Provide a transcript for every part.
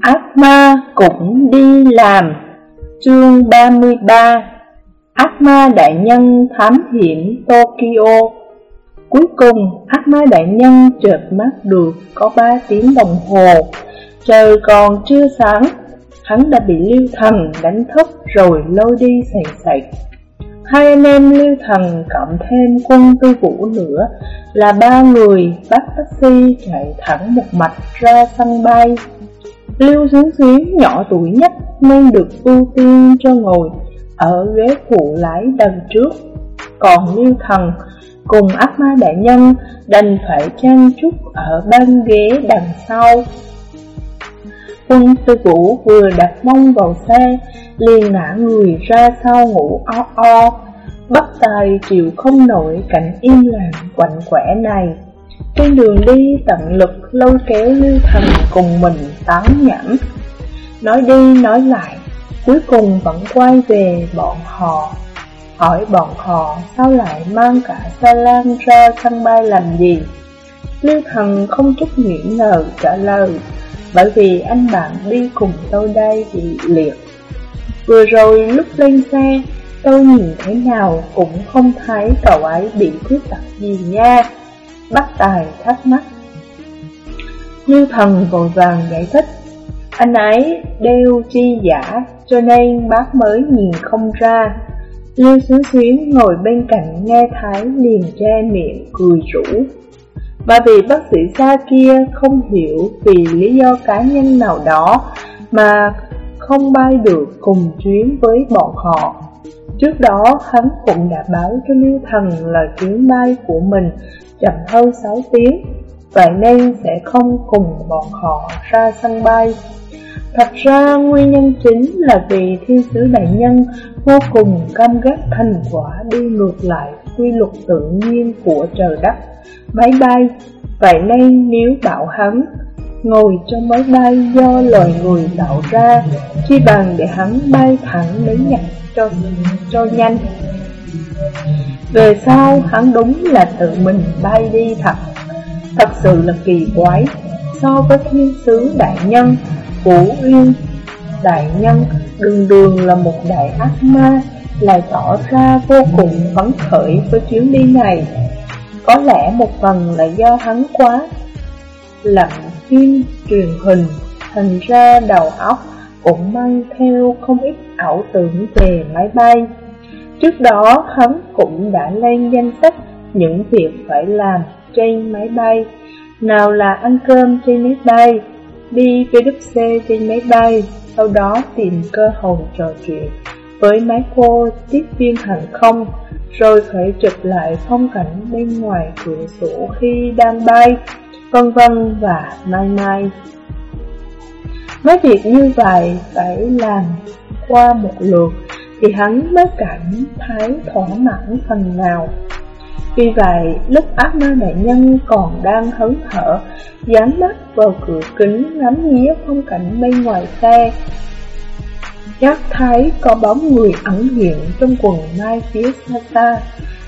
Ác ma cũng đi làm. Chương 33 Ác ma đại nhân thám hiểm Tokyo. Cuối cùng, ác ma đại nhân chợt mắt được có 3 tiếng đồng hồ. Trời còn chưa sáng Hắn đã bị lưu thần đánh thức rồi lôi đi sạch sạch Hai anh em lưu thần cộng thêm quân tư vũ nữa Là ba người bắt taxi chạy thẳng một mạch ra sân bay. Lưu Xuyến Xuyến nhỏ tuổi nhất nên được ưu tiên cho ngồi ở ghế phụ lái đằng trước. Còn Lưu Thần cùng ác ma đại nhân đành phải trang trúc ở ban ghế đằng sau. Quân sư vũ vừa đặt mông vào xe, liền ngã người ra sau ngủ o o, bắt tài chịu không nổi cảnh im lặng quạnh quẻ này. Trên đường đi, tận lực lôi kéo Lưu Thần cùng mình tán nhãn. Nói đi, nói lại, Cuối cùng vẫn quay về bọn họ. Hỏi bọn họ, sao lại mang cả Sa Lan ra sân bay làm gì? Lưu Thần không chút nghĩ ngờ trả lời, Bởi vì anh bạn đi cùng tôi đây bị liệt. Vừa rồi lúc lên xe, Tôi nhìn thế nào cũng không thấy cậu ấy bị khuyết tật gì nha. Bắt tài thắc mắc. Như thần vội vàng giải thích, Anh ấy đeo chi giả, cho nên bác mới nhìn không ra. Lưu Xuyến Xuyến ngồi bên cạnh nghe Thái liền che miệng cười rủ. Và vì bác sĩ xa kia không hiểu vì lý do cá nhân nào đó Mà không bay được cùng chuyến với bọn họ. Trước đó, hắn cũng đã báo cho Lưu Thần là chuyến bay của mình chậm hơn 6 tiếng, vậy nên sẽ không cùng bọn họ ra sân bay. Thật ra nguyên nhân chính là vì thiên sứ đại nhân vô cùng cam ghét thành quả đi ngược lại quy luật tự nhiên của trời đất, máy bay. Vậy nên nếu bảo hắn ngồi trong máy bay do loài người tạo ra, chi bằng để hắn bay thẳng đến Nhật cho, cho nhanh. Về sau hắn đúng là tự mình bay đi thật. Thật sự là kỳ quái So với thiên sứ đại nhân, Vũ Uyên. Đại nhân đường đường là một đại ác ma, Lại tỏ ra vô cùng phấn khởi với chuyến đi này. Có lẽ một phần là do hắn quá Lặng phim truyền hình, Thành ra đầu óc cũng mang theo không ít ảo tưởng về máy bay. Trước đó hắn cũng đã lên danh sách những việc phải làm trên máy bay. Nào là ăn cơm trên máy bay, đi VWC trên máy bay Sau đó tìm cơ hội trò chuyện với máy cô tiếp viên hàng không Rồi phải chụp lại phong cảnh bên ngoài cửa sổ khi đang bay Vân vân và mai mai. Mấy việc như vậy phải làm qua một lượt thì hắn mới cảm thấy thỏa mãn phần nào. Vì vậy, lúc ác ma đại nhân còn đang hớn hở, dán mắt vào cửa kính ngắm nghía phong cảnh bên ngoài xe, Giác thấy có bóng người ẩn hiện trong quần mai phía xa xa.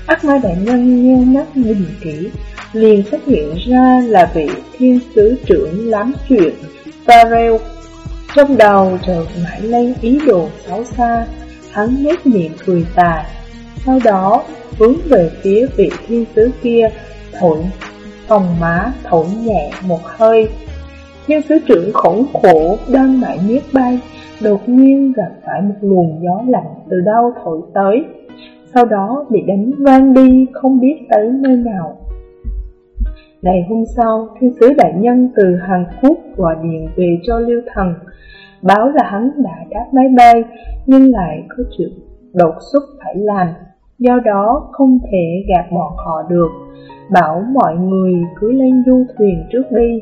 Ác ma đại nhân nheo mắt nhìn kỹ, liền phát hiện ra là vị thiên sứ trưởng lắm chuyện, Varel. Trong đầu chợt nảy lên ý đồ xấu xa, hắn nhếch miệng cười tà, sau đó hướng về phía vị thiên sứ kia, thổi phòng má thổi nhẹ một hơi. Thiên sứ trưởng khổng khổ đang mãi miết bay, đột nhiên gặp phải một luồng gió lạnh từ đâu thổi tới, sau đó bị đánh vang đi không biết tới nơi nào. Ngày hôm sau, thiên sứ đại nhân từ Hàn Quốc gọi điện về cho Lưu Thần, báo là hắn đã đáp máy bay nhưng lại có chuyện đột xuất phải làm, do đó không thể gạt bọn họ được. Bảo mọi người cứ lên du thuyền trước đi,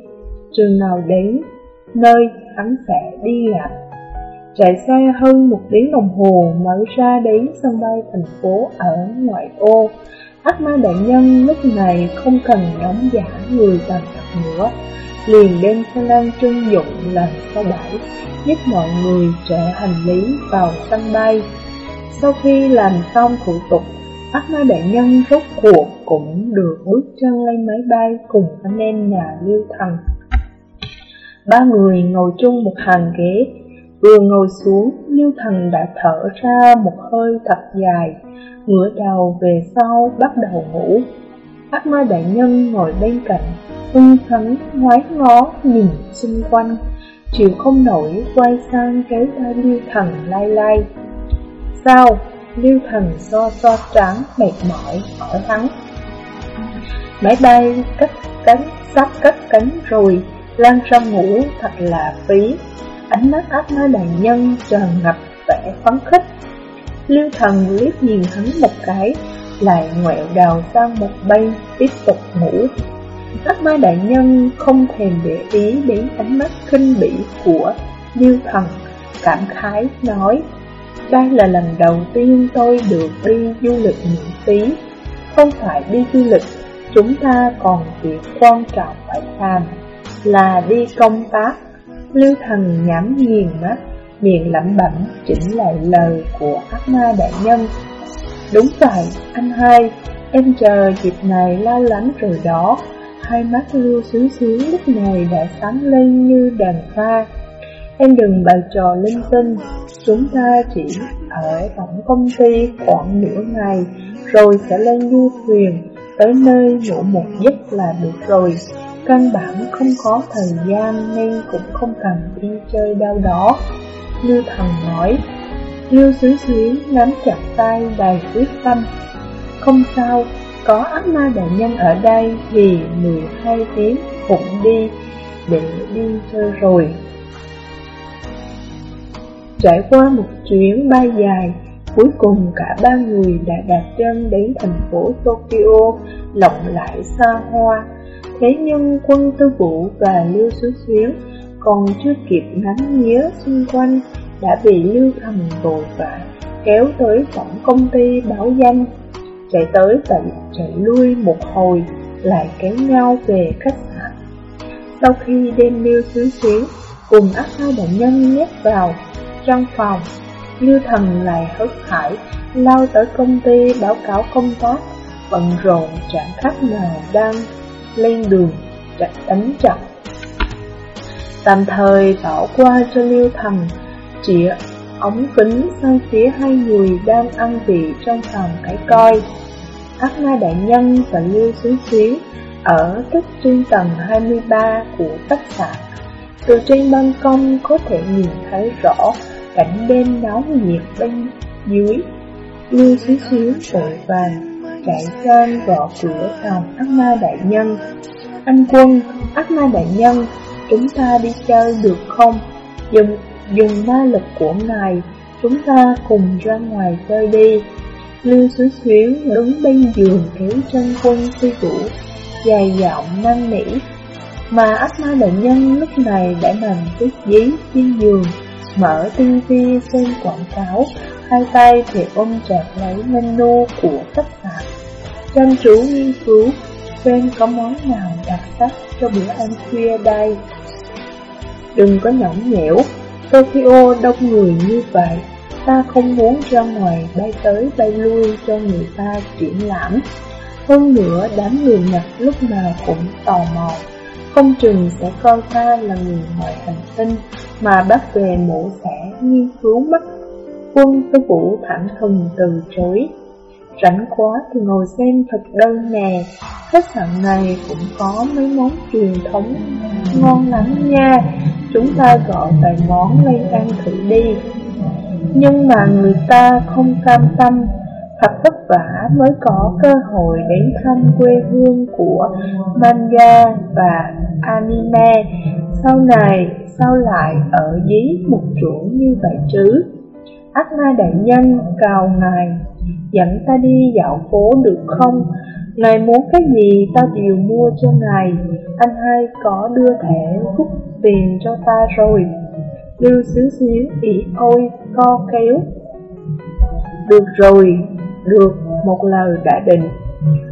chừng nào đến nơi hắn sẽ đi gặp. Chạy xe hơn một tiếng đồng hồ mới ra đến sân bay thành phố ở ngoại ô. Ác ma đại nhân lúc này không cần đóng giả người tàn thật nữa, liền đem theo lan trưng dụng làm xe đẩy giúp mọi người chở hành lý vào sân bay. Sau khi làm xong thủ tục, ác ma đại nhân rốt cuộc cũng được bước chân lên máy bay cùng anh em nhà lưu thần. Ba người ngồi chung một hàng ghế Vừa ngồi xuống, Lưu Thần đã thở ra một hơi thật dài Ngửa đầu về sau bắt đầu ngủ Ác ma đại nhân ngồi bên cạnh hưng phấn ngoái ngó nhìn xung quanh Chịu không nổi quay sang kéo tay Lưu Thần lai lai. Sao? Lưu Thần so so trắng mệt mỏi hỏi hắn. Máy bay cất cánh, sắp cất cánh rồi Lan ra ngủ thật là phí. Ánh mắt ác ma đại nhân tràn ngập vẻ phấn khích. Lưu thần liếc nhìn hắn một cái lại ngoẹo đầu sang một bên tiếp tục ngủ. Ác ma đại nhân không thèm để ý đến ánh mắt khinh bỉ của Lưu thần, Cảm khái nói, Đây là lần đầu tiên tôi được đi du lịch miễn phí. Không phải đi du lịch, Chúng ta còn việc quan trọng phải làm Là đi công tác. Lưu thần nhắm nghiền mắt, Miệng lẩm bẩm chỉnh lại lời của ác ma đại nhân. Đúng vậy, anh hai Em chờ dịp này lo lắng rồi đó. Hai mắt lưu xíu xíu lúc này đã sáng lên như đàn pha. Em đừng bày trò linh tinh Chúng ta chỉ ở tổng công ty khoảng nửa ngày Rồi sẽ lên du thuyền Tới nơi ngủ một giấc là được rồi. Căn bản không có thời gian nên cũng không cần đi chơi đâu đó. Lưu thần nói Lưu xứ xứ nắm chặt tay đầy quyết tâm. Không sao, có ác ma đại nhân ở đây thì 12 tiếng cũng đi để đi chơi rồi. Trải qua một chuyến bay dài Cuối cùng cả ba người đã đặt chân đến thành phố Tokyo Lộng lại xa hoa. Thế nhưng quân tư vũ và Lưu Xứ Xuyến còn chưa kịp ngắm nghía xung quanh đã bị Lưu Thầm vội vã kéo tới tổng công ty báo danh, chạy tới và chạy lui một hồi lại kéo nhau về khách sạn. Sau khi đem Lưu Xứ Xuyến cùng áp hai bệnh nhân nhét vào trong phòng, Lưu Thần lại hớt hải lao tới công ty báo cáo công tác, bận rộn chẳng khách nào đang lên đường chặt đánh chặt. Tạm thời bỏ qua cho Lưu Thần, chỉ ống kính sang phía hai người đang ăn vị trong phòng cái coi. Ác ma đại nhân và Lưu Xuyến Xuyến ở cách trên tầng 23 của khách sạn. Từ trên ban công có thể nhìn thấy rõ cảnh đêm nóng nhiệt bên dưới. Lưu Xuyến Xuyến vội vàng chạy sang gõ cửa phòng ác ma đại nhân. Anh quân, ác ma đại nhân, chúng ta đi chơi được không? Dùng, dùng ma lực của ngài, chúng ta cùng ra ngoài chơi đi. Lưu Xứ Xuyến đứng bên giường kéo chân quân phi vũ, dài giọng năn nỉ. Mà ác ma bệnh nhân lúc này đã nằm tuyết dí trên giường, mở tivi xem quảng cáo, hai tay thì ôm chặt lấy menu của tất cả Chăm chú nghiên cứu xem có món nào đặc sắc cho bữa ăn khuya đây. Đừng có nhõng nhẽo, Tokyo đông người như vậy, ta không muốn ra ngoài bay tới bay lui cho người ta triển lãm. Hơn nữa, đám người Nhật lúc nào cũng tò mò, không chừng sẽ coi ta là người ngoài hành tinh mà bắt về mổ xẻ nghiên cứu mất. Quân tư vũ thẳng thừng từ chối. Rảnh quá thì ngồi xem thật đơn nè Khách sạn này cũng có mấy món truyền thống Ngon lắm nha Chúng ta gọi vài món lên ăn thử đi Nhưng mà người ta không cam tâm Thật vất vả mới có cơ hội đến thăm quê hương của manga và anime Sau này, sao lại ở dưới một chỗ như vậy chứ? Ác ma đại nhân cào ngài Dẫn ta đi dạo phố được không? Ngài muốn cái gì ta đều mua cho ngài. Anh hai có đưa thẻ rút tiền cho ta rồi. Lưu xíu xíu ỉ ôi co kéo. Được rồi, được một lời đã định.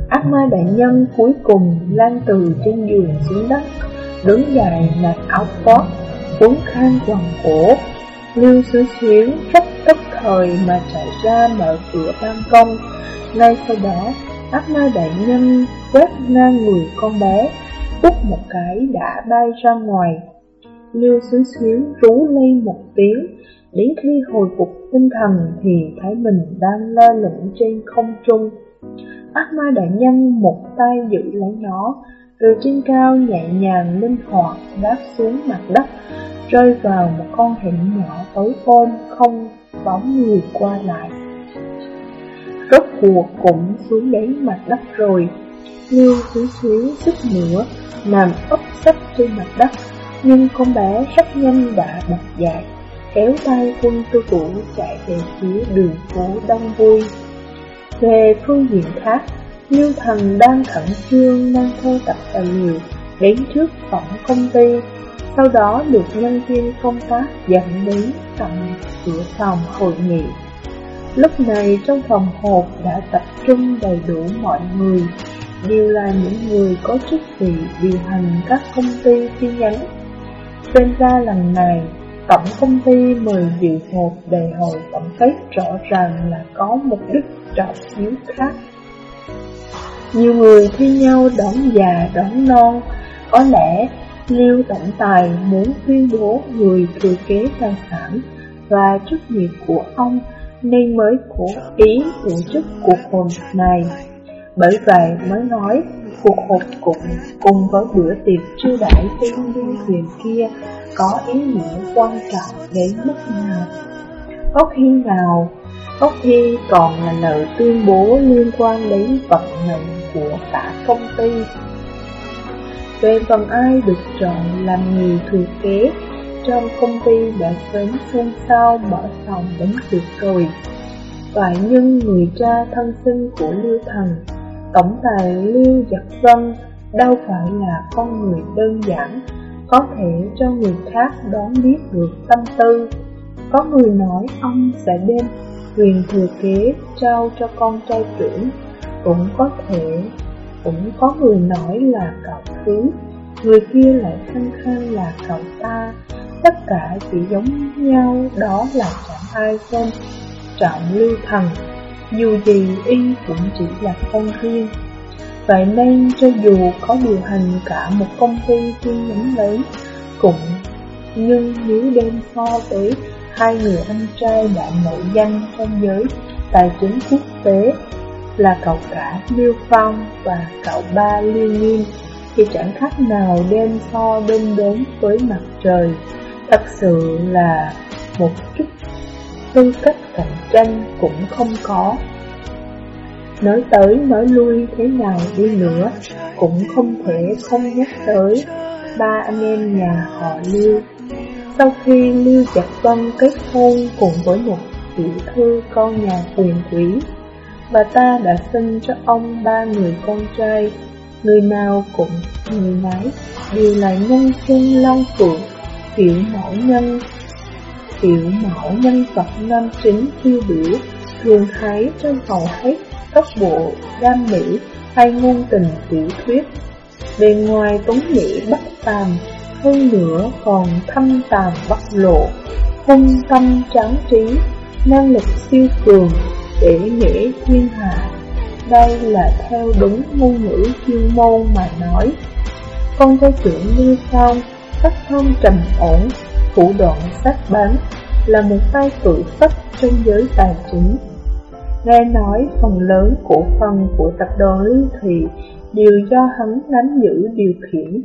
Ác ma đại nhân cuối cùng lan từ trên giường xuống đất Đứng dậy mặc áo phót, Cuốn khăn quần cổ. Lưu xíu xíu rất tức thời mà chạy ra mở cửa ban công. Ngay sau đó ác ma đại nhân quét ngang người con bé Út một cái đã bay ra ngoài Lưu xíu xíu rú lên một tiếng, đến khi hồi phục tinh thần thì thấy mình đang lơ lửng trên không trung. Ác ma đại nhân một tay giữ lấy nó, từ trên cao nhẹ nhàng linh hoạt đáp xuống mặt đất, rơi vào một con hẻm nhỏ tối ôm không bóng người qua lại. Rốt cuộc cũng xuống đáy mặt đất rồi, Lưu xíu xíu sức nữa, nằm ấp sấp trên mặt đất, nhưng con bé rất nhanh đã bật dậy, kéo tay quân tư vũ chạy về phía đường phố Đông Vui. Về phương diện khác, Lưu Thần đang khẩn trương mang theo tập tài liệu đến trước tổng công ty, sau đó được nhân viên công tác dẫn đến tận cửa phòng hội nghị. Lúc này trong phòng họp đã tập trung đầy đủ mọi người, đều là những người có chức vị điều hành các công ty chi nhánh. Xem ra lần này, tổng công ty mời dự họp đề hội tổng kết rõ ràng là có mục đích trọng yếu khác. Nhiều người thi nhau đón già đón non, có lẽ Liêu Tổng Tài muốn tuyên bố người thừa kế tài sản và chức nghiệp của ông nên mới cố ý tổ chức cuộc họp này. Bởi vậy mới nói cuộc họp cùng, cùng với bữa tiệc chưa đãi tiên viên thuyền kia có ý nghĩa quan trọng đến mức nào. Có khi nào, có khi còn là lời tuyên bố liên quan đến vận mệnh của cả công ty. Về phần ai được chọn làm người thừa kế trong công ty đã sớm xôn xao mở phòng đến được rồi. Vậy nhưng người cha thân sinh của Lưu Thần Tổng tài Lưu Giật Vân đâu phải là con người đơn giản, có thể cho người khác đoán biết được tâm tư. Có người nói ông sẽ đem quyền thừa kế trao cho con trai trưởng, cũng có thể, cũng có người nói là cậu thứ, người kia lại khăng khăng là cậu ta. Tất cả chỉ giống nhau, đó là chẳng ai không trọng lưu thần, dù gì y cũng chỉ là con riêng Vậy nên cho dù có điều hành cả một công ty chi nhánh lớn Cũng nhưng nếu đem so với hai người anh trai đã nổi danh trong giới tài chính quốc tế là cậu cả Liêu Phong và cậu ba Liêu Nghiêm thì chẳng khác nào đem so bên đốn với mặt trời. Thật sự là một chút tư cách cạnh tranh cũng không có. Nói tới nói lui thế nào đi nữa, cũng không thể không nhắc tới ba anh em nhà họ Lưu. Sau khi Lưu Trạch Vân kết hôn cùng với một tiểu thư con nhà quyền quý, bà ta đã sinh cho ông ba người con trai, người nào cũng người nấy đều là nhân sinh long phượng, tiểu mẫu nhân tiểu mẫu nhân vật nam chính tiêu biểu thường thấy trên hầu hết các bộ đam mỹ hay ngôn tình tiểu thuyết. Bên ngoài tuấn mỹ bất tàn, hơn nữa còn thâm tàn bất lộ, hung tâm tráng trí, năng lực siêu cường, để nghĩa thiên hạ. Đây là theo đúng ngôn ngữ chuyên môn mà nói. Con trai trưởng như sau, sắc thông trầm ổn, thủ đoạn sắc bén, là một tay cự phách trong giới tài chính. Nghe nói phần lớn cổ phần của tập đoàn Lưu Thị đều do hắn nắm giữ điều khiển.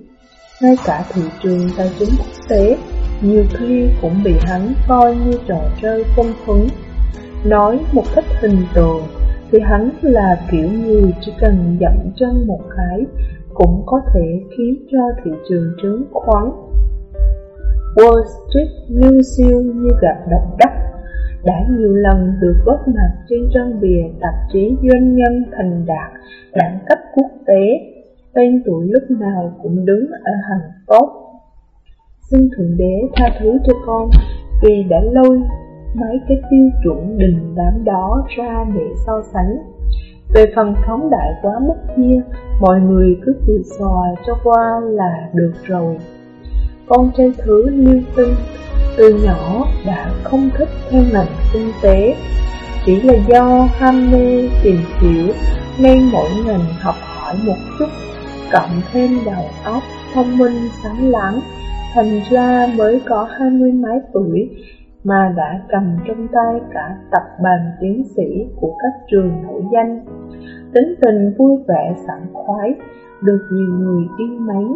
Ngay cả thị trường tài chính quốc tế nhiều khi cũng bị hắn coi như trò chơi phong phấn. Nói một cách hình tượng thì hắn là kiểu người chỉ cần dậm chân một cái cũng có thể khiến cho thị trường chứng khoán Wall Street lưu siêu như gặp động đất đã nhiều lần được góp mặt trên trang bìa tạp chí doanh nhân thành đạt đẳng cấp quốc tế, tên tuổi lúc nào cũng đứng ở hàng tốt. Xin Thượng Đế tha thứ cho con vì đã lôi mấy cái tiêu chuẩn đình đám đó ra để so sánh. Về phần phóng đại quá mức kia, mọi người cứ cười xòa cho qua là được rồi. Con trai thứ lưu tinh từ nhỏ đã không thích theo ngành kinh tế, chỉ là do ham mê tìm hiểu nên mỗi ngành học hỏi một chút, cộng thêm đầu óc thông minh sáng láng, Thành ra mới có hai mươi mấy tuổi mà đã cầm trong tay cả tập bàn tiến sĩ của các trường nổi danh. Tính tình vui vẻ sảng khoái, được nhiều người yêu mến.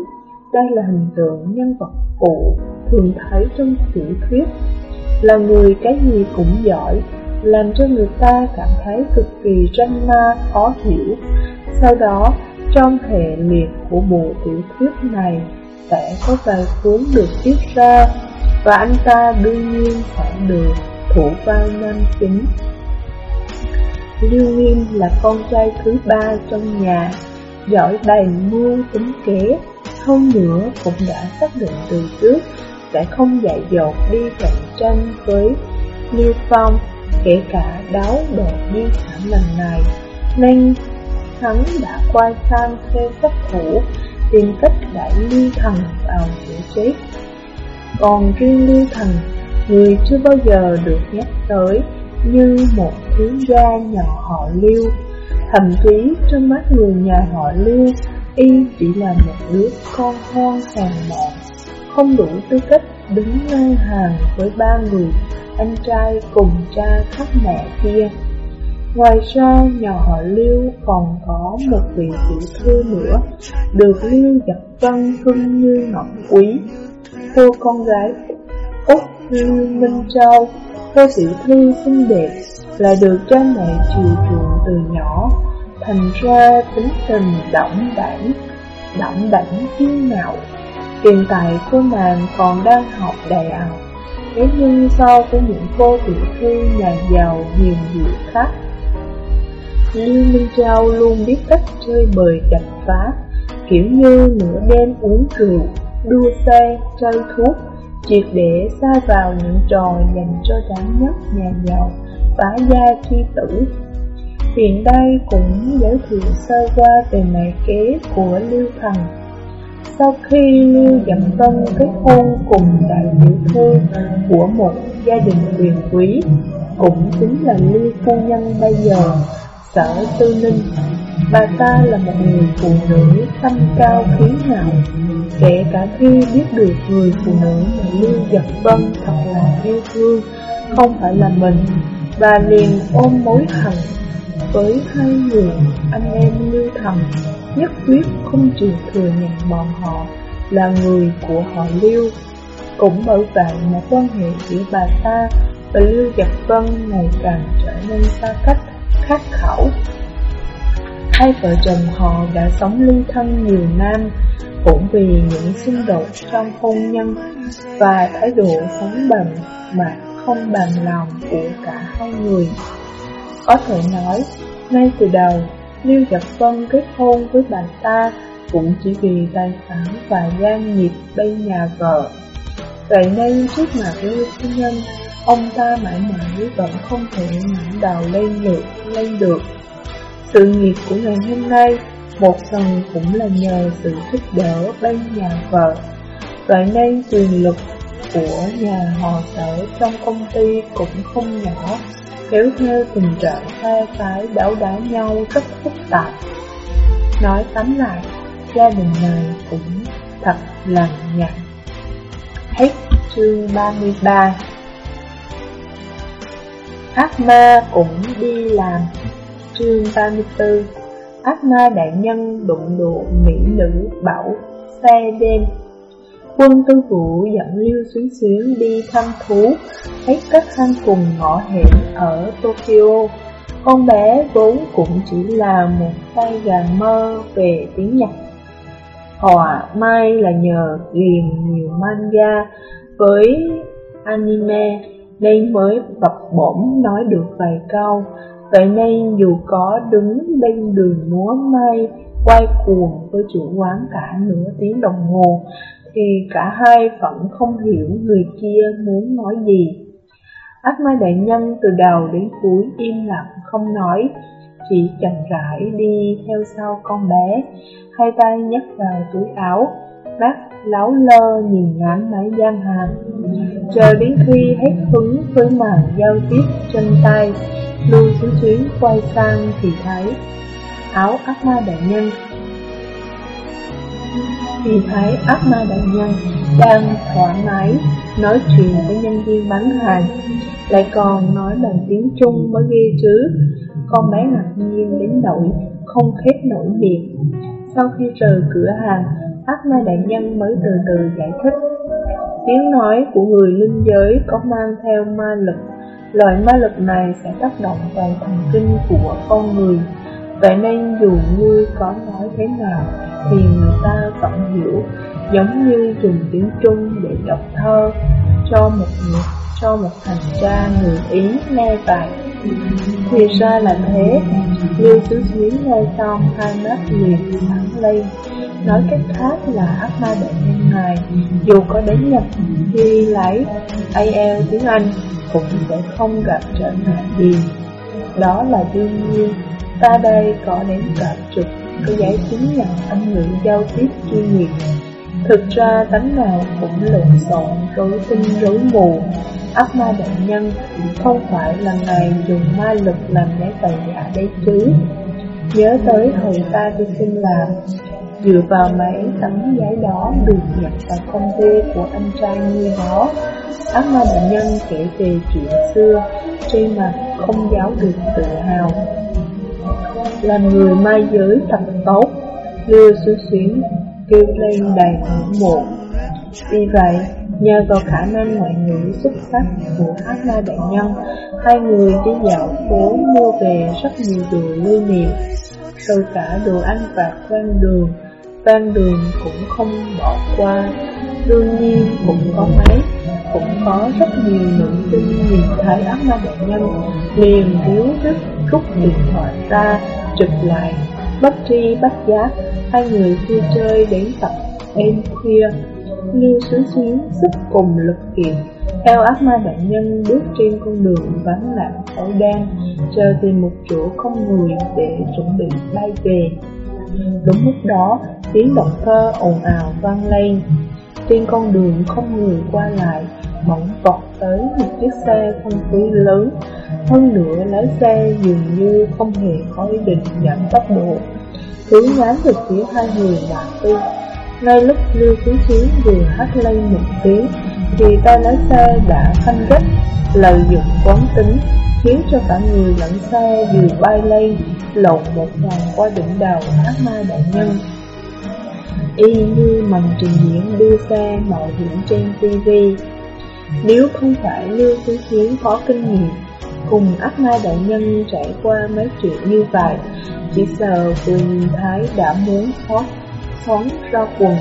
Đây là hình tượng nhân vật cụ thường thấy trong tiểu thuyết, là người cái gì cũng giỏi, làm cho người ta cảm thấy cực kỳ ranh ma khó hiểu. Sau đó, trong hệ liệt của bộ tiểu thuyết này sẽ có vài cuốn được viết ra và anh ta đương nhiên phải được thủ vai nam chính. Lưu Nghiêm là con trai thứ ba trong nhà, giỏi bày mưu tính kế, hơn nữa cũng đã xác định từ trước sẽ không dạy dột đi cạnh tranh với Lưu Phong, kể cả đấu đột đi thảm lần này, nên hắn đã quay sang thuê sát thủ, tìm cách đẩy Lưu Thần vào chỗ chết. Còn riêng Lưu Thần, người chưa bao giờ được nhắc tới như một thiếu gia nhỏ họ Lưu. Thậm chí trong mắt người nhà họ Lưu, y chỉ là một đứa con hoang hàng mọn, không đủ tư cách đứng ngang hàng với ba người anh trai cùng cha khác mẹ kia. Ngoài ra, nhà họ Lưu còn có một vị tiểu thư nữa, được Lưu Giật Văn hưng như ngọc quý. Cô con gái Úc Lưu Minh Châu, cô tiểu thư xinh đẹp, là được cha mẹ chiều chuộng từ nhỏ, thành ra tính tình động đảng, động đảnh kiêu ngạo. Hiện tại cô nàng còn đang học đại học, thế nhưng so với những cô tiểu thư nhà giàu hiền dịu khác, Lưu Minh Châu luôn biết cách chơi bời đập phá, kiểu như nửa đêm uống rượu, đua xe, chơi thuốc, triệt để xa vào những trò dành cho đám nhất nhà giàu, phá gia chi tử. Hiện đây cũng giới thiệu sơ qua về mẹ kế của Lưu Thần. Sau khi Lưu Dặm Vân kết hôn cùng đại tiểu thư của một gia đình quyền quý, cũng chính là Lưu Phu Nhân bây giờ, sở tư ninh Bà ta là một người phụ nữ tâm cao khí ngạo Kể cả khi biết được người phụ nữ mà Lưu dật Vân thật là yêu thương Không phải là mình Bà liền ôm mối hận với hai người anh em Lưu Thần Nhất quyết không chịu thừa nhận bọn họ là người của họ Lưu Cũng bởi vậy mà quan hệ giữa bà ta và Lưu Giật Vân ngày càng trở nên xa cách khắc khẩu. Hai vợ chồng họ đã sống ly thân nhiều năm, cũng vì những xung đột trong hôn nhân và thái độ sống bằng mà không bằng lòng của cả hai người. Có thể nói, ngay từ đầu, Lưu Giật Vân kết hôn với bà ta cũng chỉ vì tài sản và gian nghiệp bên nhà vợ. Vậy nên trước mặt Lưu Phu Nhân, ông ta mãi mãi vẫn không thể ngẩng đầu lên được, lên được. Sự nghiệp của ngày hôm nay một phần cũng là nhờ sự giúp đỡ bên nhà vợ. Vậy nên quyền lực của nhà họ sở trong công ty cũng không nhỏ, kéo theo tình trạng hai phái đấu đá nhau rất phức tạp. Nói tóm lại, gia đình này cũng thật lành nhằng. Hết chương 33 Ác ma cũng đi làm Chương 34 Ác ma đại nhân đụng độ mỹ nữ bảo xe đen Quân tư vũ dẫn Lưu Xuyến Xuyến đi thăm thú Hết các hang cùng ngõ hẻm ở Tokyo Con bé vốn cũng chỉ là một tay gà mơ về tiếng Nhật Họa may là nhờ ghiền nhiều manga với anime nên mới bập bổng nói được vài câu. Vậy nên dù có đứng bên đường múa may, quay cuồng với chủ quán cả nửa tiếng đồng hồ, thì cả hai vẫn không hiểu người kia muốn nói gì. Ác ma đại nhân từ đầu đến cuối im lặng không nói, chỉ chậm rãi đi theo sau con bé, hai tay nhấc vào túi áo, mắt láo lơ nhìn ngắm máy gian hàng. Chờ đến khi hết hứng với màn giao tiếp chân tay, Lưu xuống chuyến quay sang thì thấy áo ác ma đại nhân. Thì thấy ác ma đại nhân đang thoải mái nói chuyện với nhân viên bán hàng, Lại còn nói bằng tiếng Trung mới ghê chứ Con bé ngạc nhiên đến nỗi không khép nổi miệng. Sau khi rời cửa hàng, Ác ma đại nhân mới từ từ giải thích. Tiếng nói của người linh giới có mang theo ma lực. Loại ma lực này sẽ tác động vào thần kinh của con người. Vậy nên dù như có nói thế nào Thì người ta vẫn hiểu Giống như dùng tiếng Trung để đọc thơ Cho một người, cho một thành cha người Ý nghe vậy. Thì ra là thế. Lưu Tứ Xuyến nghe xong hai mắt liền sáng lên Nói cách khác là ác ma đại nhân này Dù có đến nhật khi lấy AL tiếng Anh Cũng sẽ không gặp trở ngại gì. Đó là đương nhiên. Ta đây có đến cả chục cái giấy chứng nhận anh ngữ giao tiếp chuyên nghiệp. Thực ra tánh nào cũng lộn xộn, rối tinh rối mù. Ác ma bệnh nhân không phải là ngày dùng ma lực làm giấy tờ giả đấy chứ. Nhớ tới hồi ta đi xin làm Dựa vào mấy tấm giấy đó được nhập vào công ty của anh trai như đó. Ác ma bệnh nhân kể về chuyện xưa Trên mặt không giáo được tự hào. Làm người mai giới thật tốt. Đưa xứ xuyến kêu lên đầy ngưỡng mộ. Vì vậy, nhờ vào khả năng ngoại ngữ xuất sắc của Hát ma đại nhân Hai người đi dạo phố mua về rất nhiều đồ lưu niệm Rồi cả đồ ăn vặt ven đường. Ven đường cũng không bỏ qua Đương nhiên cũng có mấy. Cũng có rất nhiều nữ sinh nhìn thấy ác ma bệnh nhân. Liền thiếu rất rút điện thoại ra Chụp lại. Bất tri bất giác Hai người vui chơi đến tận đêm khuya. Lưu xứ xuyến sức cùng lực kiệt theo ác ma bệnh nhân bước trên con đường vắng lặng tối đen Chờ tìm một chỗ không người để chuẩn bị bay về. Đúng lúc đó, tiếng động cơ ồn ào vang lên. Trên con đường không người qua lại, bỗng vọt tới một chiếc xe phân phối lớn. Hơn nữa lái xe dường như không hề có ý định giảm tốc độ. cứ ngán về phía hai người mà tư. Ngay lúc Lưu Quý Chiến vừa hát lên một tiếng, thì tay lái xe đã phanh gấp, lợi dụng quán tính, khiến cho cả người lẫn xe đều bay lên, lộn một vòng qua đỉnh đầu ác ma đại nhân. Y như màn trình diễn đưa xe mạo hiểm trên TV. Nếu không phải Lưu Phú Chiến có kinh nghiệm, cùng ác ma đại nhân trải qua mấy chuyện như vậy, chỉ sợ vừa nhìn thấy đã muốn thoát thoáng ra quần.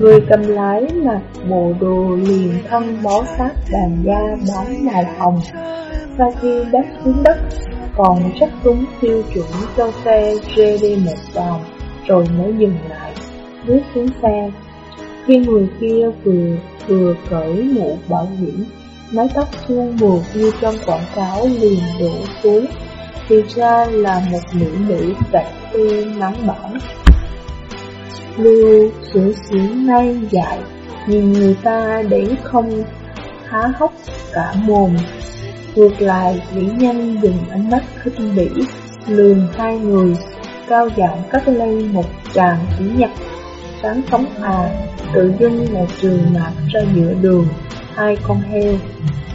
Người cầm lái mặc bộ đồ liền thân bó sát đàn da bóng màu hồng. Sau khi đắp xuống đất, còn chắc đúng tiêu chuẩn cho xe rê đi một vòng, rồi mới dừng lại, bước xuống xe. Khi người kia vừa vừa cởi mũ bảo hiểm, mái tóc suôn mượt như trong quảng cáo liền đổ xuống, thì ra là một nữ nữ sạch tươi nắng bỏng. Lưu sửa xuyến ngay dại, nhìn người ta đến không há hốc cả mồm Ngược lại, mỹ nhân dừng ánh mắt khinh bỉ, lườm hai người, cao giọng cất lên một tràng tiếng nhật. Sáng phóng à, tự dưng một trường mạc ra giữa đường, hai con heo.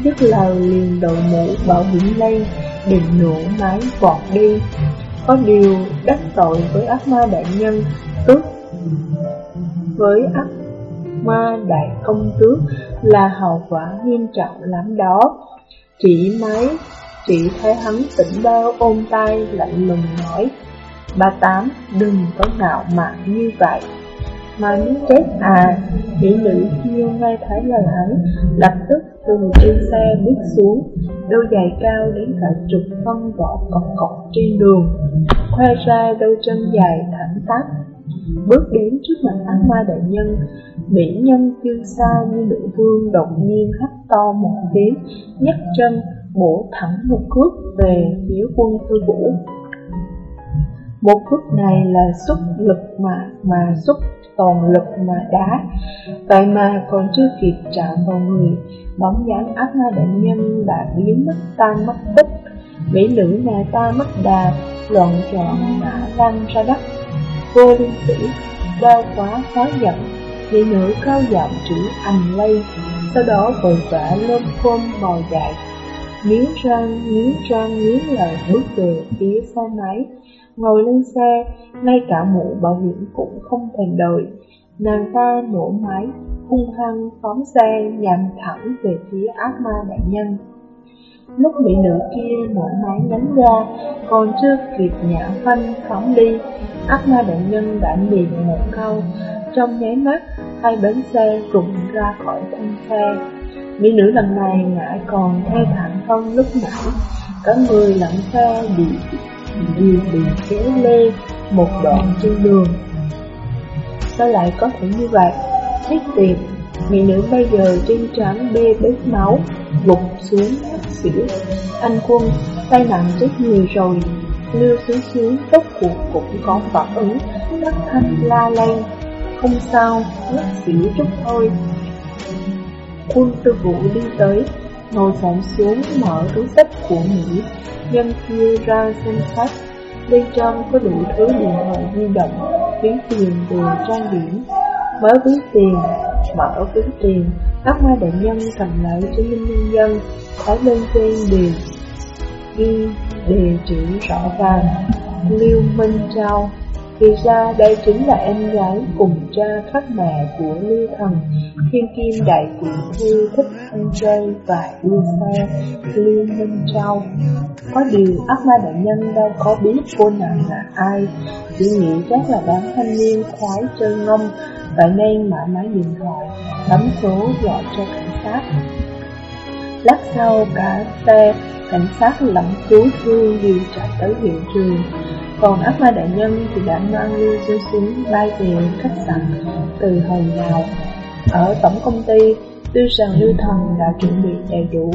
Dứt lời liền đội mũ bảo hiểm lây, định nổ máy vọt đi. Có điều đắc tội với ác ma đại nhân, tức với ác ma đại công tước là hậu quả nghiêm trọng lắm đó. Chỉ máy, chỉ thấy hắn tỉnh bao ôm tay lạnh lùng nói Ba Tám, đừng có ngạo mạn như vậy mà muốn chết à, chỉ nữ kia nghe thấy lời hắn Lập tức từ trên xe bước xuống Đôi giày cao đến cả chục phân gõ cọc cọc trên đường Khoe ra đôi chân dài thẳng tắp. Bước đến trước mặt ác ma đại nhân Mỹ nhân kiêu xa như nữ vương đột nhiên hắt to một tiếng nhấc chân bổ thẳng một cước về phía quân thư vũ. Một cước này là xúc lực mà mà xúc toàn lực mà đá. Vậy mà còn chưa kịp chạm vào người Bóng dáng ác ma đại nhân đã biến mất tan mất tích. Mỹ nữ nhà ta mất đà Loạn trọn ngã lăn ra đất. Vô liên sĩ đau quá khó giận. Mỹ nữ cao giọng chữ anh lây Sau đó vội vã lôm khôm bò dậy Nghiến răng, nghiến răng, nghiến lời bước về phía xe máy. Ngồi lên xe, ngay cả mũ bảo hiểm cũng không thèm đợi Nàng ta nổ máy, hung hăng phóng xe nhằm thẳng về phía ác ma đại nhân Lúc mỹ nữ kia nổ máy nhắm ra, còn chưa kịp nhã phanh phóng đi, ác ma đại nhân đã liền một câu. Trong nháy mắt, hai bến xe rụng ra khỏi thân xe. Mỹ nữ lần này ngã còn theo thẳng không lúc nãy, cả người lẫn xe bị bị, bị kéo lê một đoạn trên đường. Sao lại có thể như vậy? Thích tiệp Mỹ nữ bây giờ trên trán bê bết máu, gục xuống ngất xỉu. Anh quân, tay nặng rất nhiều rồi. Lưu xứ xứ tốc cuộc cũng có phản ứng, các thanh la lên. Không sao, ngất xỉu chút thôi. Quân tư vũ đi tới, ngồi phỏng xuống mở túi sách của Mỹ, nhân kia ra xem sách. Bên trong có đủ thứ điện thoại di động, ví tiền từ trang điểm, mở ví tiền, mở ví tiền, các ma đại nhân cầm lại chứng minh nhân dân, thấy bên trên đều ghi đề chữ rõ ràng, Liêu Minh Châu. Thì ra đây chính là em gái cùng cha khác mẹ của Lưu Thần, thiên kim đại tỷ thư thích ăn chơi và yêu xe, Lưu Minh Châu. Có điều ác ma đại nhân đâu có biết cô nàng là ai, chỉ nghĩ chắc là đám thanh niên khoái chơi ngông, vậy nên mở máy điện thoại, bấm số gọi cho cảnh sát. Lát sau cả xe, cảnh sát lẫn cứu thương đều chạy tới hiện trường. Còn ác ma đại nhân thì đã mang Lưu Sư Xính bay về khách sạn từ hồi nào. Ở tổng công ty, tuy rằng Lưu Thần đã chuẩn bị đầy đủ,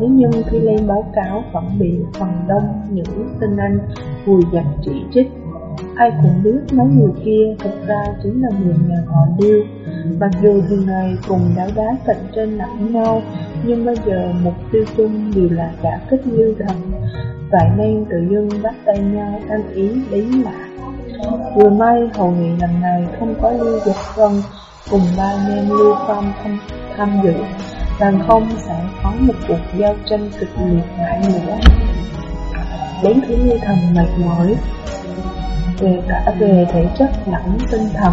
thế nhưng khi lên báo cáo vẫn bị phần đông những tên anh vùi dập chỉ trích. Ai cũng biết mấy người kia thực ra chính là người nhà họ Lưu. Mặc dù thường ngày cùng đáo đá cạnh tranh lẫn nhau, nhưng bây giờ mục tiêu chung đều là cả kích Lưu Thần. Vậy nên tự dưng bắt tay nhau ăn ý đến lạ. Vừa may hầu nghị lần này không có Lưu Giật Vân cùng ba anh em Lưu Phong tham, tham dự, bằng không sẽ có một cuộc giao tranh kịch liệt lại nữa. Đến khi Lưu Thần mệt mỏi, về cả về thể chất lẫn tinh thần.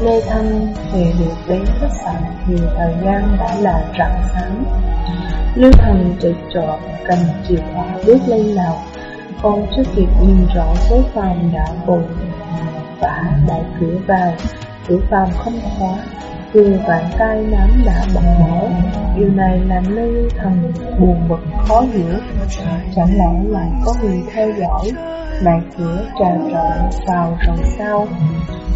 Lê Thanh về được đến khách sạn thì thời gian đã là rạng sáng. Lưu Thần trực trọ cầm chìa khóa bước lên lầu, còn chưa kịp nhìn rõ số phòng đã vội vã đẩy cửa vào, cửa phòng không khóa, vừa vạn tay nắm đã bật mở. Điều này làm Lưu Thần buồn bực khó hiểu, chẳng lẽ lại có người theo dõi Màn cửa trà trộn vào rồi sau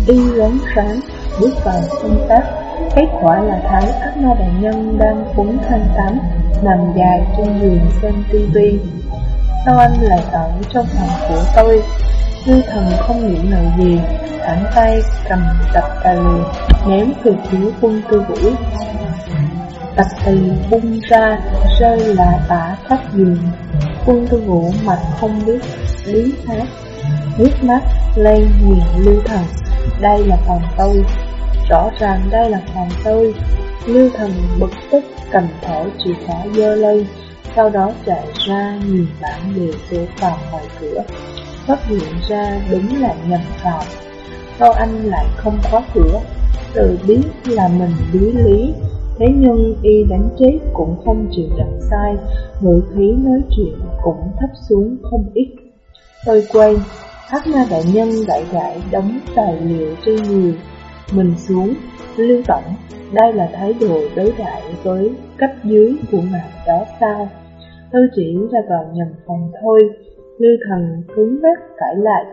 Y lớn sáng, bước vào công tác. Kết quả là thấy ác ma đại nhân đang cuốn thanh tắm, Nằm dài trên giường xem tivi Sao anh lại ở trong phòng của tôi? Dư thần không nghĩ lời gì, Thẳng tay cầm tập tài liệu Ném từ phía quân tư vũ. Tập tì bung ra, Rơi là tả khắp giường. Quân tư vũ mặt không biết, lý thác, Nước mắt lên nhìn lưu thần. Đây là phòng tôi. Rõ ràng đây là phòng tôi. Lưu thần bực tức cầm thỏ chìa khóa dơ lên Sau đó chạy ra nhìn bản đề số phòng ngoài cửa. Phát hiện ra đúng là nhầm phòng. Sao anh lại không khóa cửa? Tự biết là mình lý lý. Thế nhưng y đánh chết cũng không chịu nhận sai. Ngữ khí nói chuyện cũng thấp xuống không ít. Tôi quay, ác ma đại nhân đại gãi đóng tài liệu trên người Mình xuống, lưu tổng, đây là thái độ đối đại với cấp dưới của ngài đó sao? Tôi chỉ ra vào nhầm phòng thôi. Lưu thần cứng mắt cãi lại.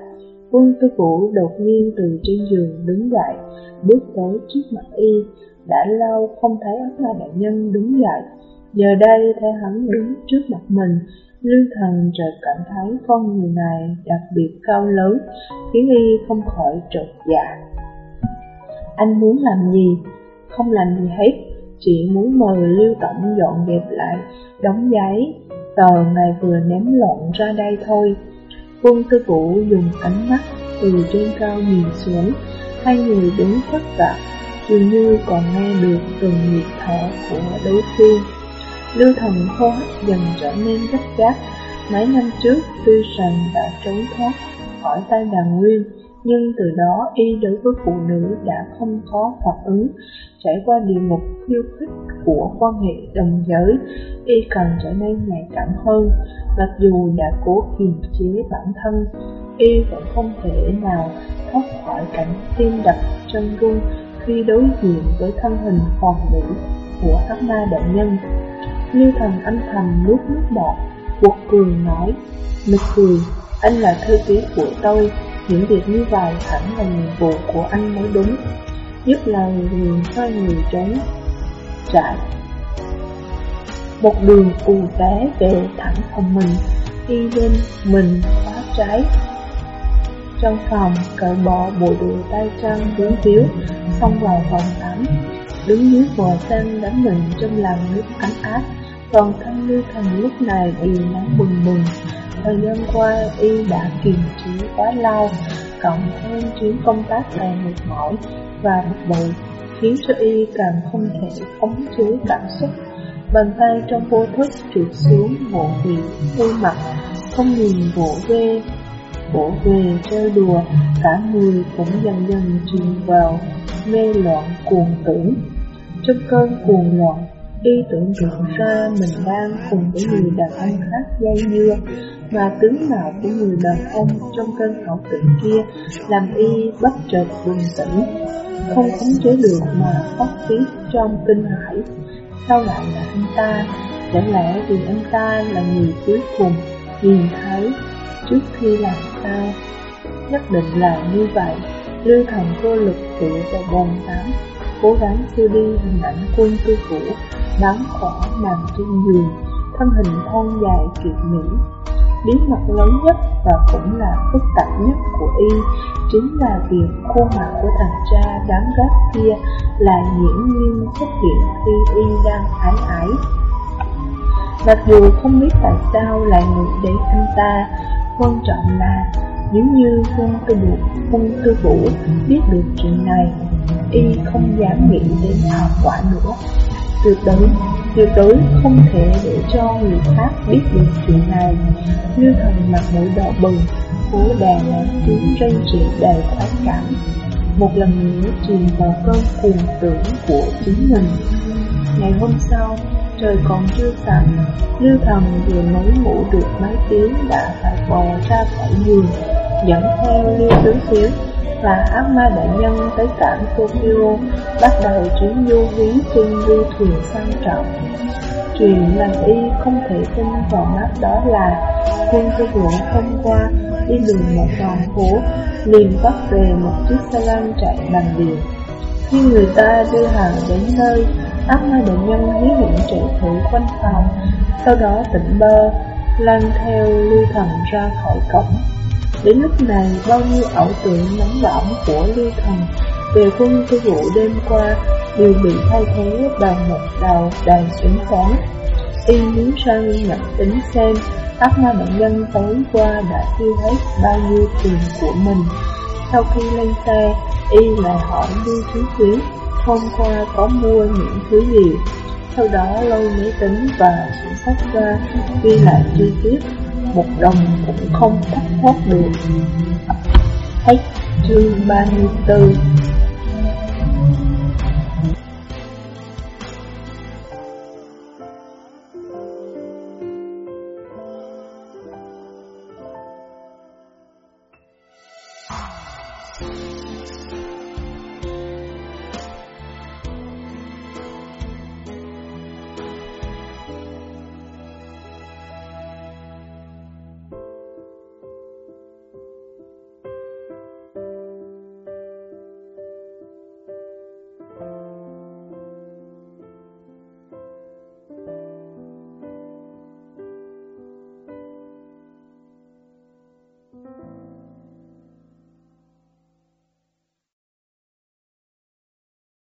Quân tư vũ đột nhiên từ trên giường đứng dậy Bước tới trước mặt y. Đã lâu không thấy ác ma đại nhân đứng dậy. Giờ đây thấy hắn đứng trước mặt mình Lưu thần chợt cảm thấy con người này đặc biệt cao lớn, khiến y không khỏi trột dạ. Anh muốn làm gì? Không làm gì hết, chỉ muốn mời Lưu Tổng dọn dẹp lại, đóng giấy, tờ ngày vừa ném lộn ra đây thôi. Quân tư vũ dùng ánh mắt từ trên cao nhìn xuống, Hai người đứng tất cả dường như còn nghe được từng nhịp thở của đối phương. Lưu thần hô hấp dần trở nên gấp gáp. Mấy năm trước, tuy rằng đã trốn thoát khỏi tay đàn nguyên, nhưng từ đó y đối với phụ nữ đã không có phản ứng. Trải qua địa ngục khiêu khích của quan hệ đồng giới, y càng trở nên nhạy cảm hơn. Mặc dù đã cố kiềm chế bản thân, y vẫn không thể nào thoát khỏi cảnh tim đập chân run khi đối diện với thân hình hoàng nữ của ác ma đại nhân. Lưu thần âm thầm nuốt nước bọt, buộc cười nói, nực cười, anh là thư ký của tôi, những việc như vậy hẳn là nhiệm vụ của anh mới đúng. nhất là người xoay người trốn trại. Một đường ù té về thẳng phòng mình, đi lên mình khóa trái. Trong phòng, cởi bỏ bộ đồ tay chân vướng víu, xông vào phòng tắm, đứng dưới vòi xanh đánh mình trong làn nước ấm áp. Toàn thân lưu thần lúc này đều nóng bừng bừng. Thời gian qua, y đã kiềm chế quá lâu, cộng thêm chuyến công tác đầy mệt mỏi và bực bội, khiến cho y càng không thể khống chế cảm xúc. Bàn tay trong vô thức trượt xuống bộ vị khuôn mặt, không nhìn vỗ ghê vỗ về chơi đùa, cả người cũng dần dần chìm vào mê loạn cuồng tưởng. Trong cơn cuồng loạn, y tưởng tượng ra mình đang cùng với người đàn ông khác dây dưa, và tướng mạo của người đàn ông trong cơn ảo tưởng kia làm y bất chợt bừng tỉnh, không khống chế được mà phát tiết trong kinh hãi. Sao lại là anh ta? Chẳng lẽ vì anh ta là người cuối cùng nhìn thấy trước khi làm sao? Nhất định là như vậy. Lưu thần cô lực tựa vào bồn tắm, cố gắng xua đi hình ảnh quân tư cũ đáng khỏa nằm trên giường, thân hình thon dài kiệt mỹ. Bí mật lớn nhất và cũng là phức tạp nhất của y chính là việc khuôn mặt của thằng cha đáng ghét kia là nhiễm nhiên xuất hiện khi y đang ái ái. Mặc dù không biết tại sao lại nghĩ đến anh ta, quan trọng là nếu như Quân Tư Vũ, Quân Tư Vũ biết được chuyện này, y không dám nghĩ đến hậu quả nữa. Tuyệt đối, tuyệt đối không thể để cho người khác biết được chuyện này. Lưu thần mặt mũi đỏ bừng, cố đè nén tiếng rên rỉ đầy khoái cảm. Một lần nữa chìm vào cơn cuồng tưởng của chính mình. Ngày hôm sau, trời còn chưa sáng, Lưu Thần vừa mới ngủ được mấy tiếng đã phải bò ra khỏi giường, dẫn theo Lưu Tứ Xíu và ác ma đại nhân tới cảng Tokyo, bắt đầu chuyến du hí trên du thuyền sang trọng. Chuyện làm y không thể tin vào mắt đó là quân cơ vụ hôm qua đi đường một vòng phố, liền bắt về một chiếc xe lăn chạy bằng điện. Khi người ta đưa hàng đến nơi, ác ma đại nhân hí hiện chạy thử quanh phòng, sau đó tỉnh bơ, lăn theo lưu thần ra khỏi cổng. Đến lúc này, bao nhiêu ảo tưởng nóng bỏng của lưu thần về quân tư vụ đêm qua đều bị thay thế bằng một đầu đàn súng sáng. Y muốn sang nhận tính xem ác ma bệnh nhân tối qua đã tiêu hết bao nhiêu tiền của mình. Sau khi lên xe, Y lại hỏi Lưu Chí Quý hôm qua có mua những thứ gì. Sau đó lâu mới tính và sổ sách ra ghi lại chi tiết một đồng cũng không thất thoát được. Hết chương 34